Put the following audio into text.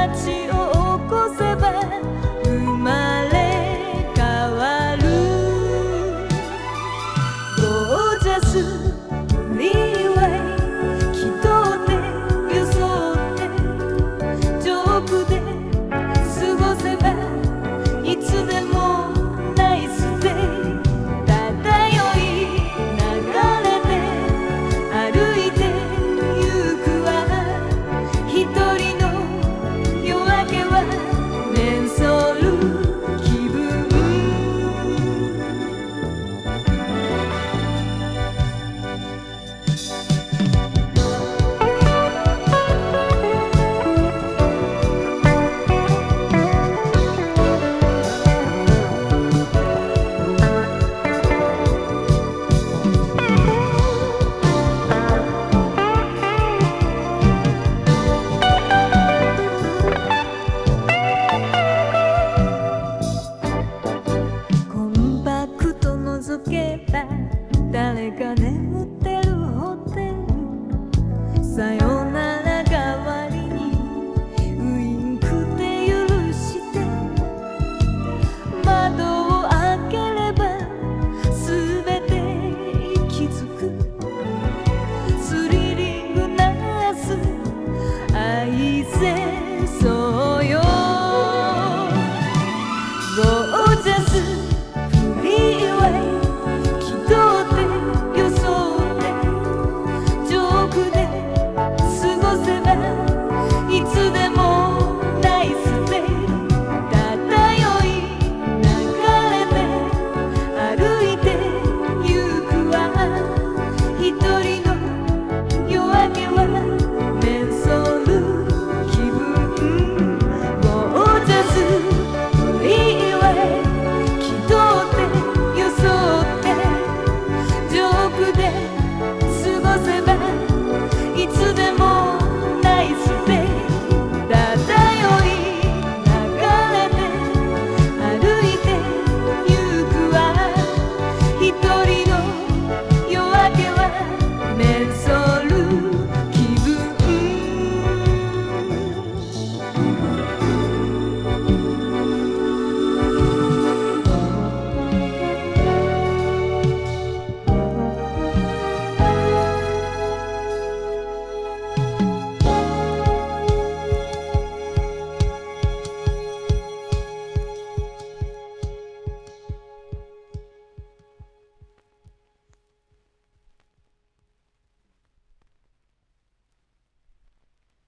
eternity. た。誰か眠ってるホテル。さよ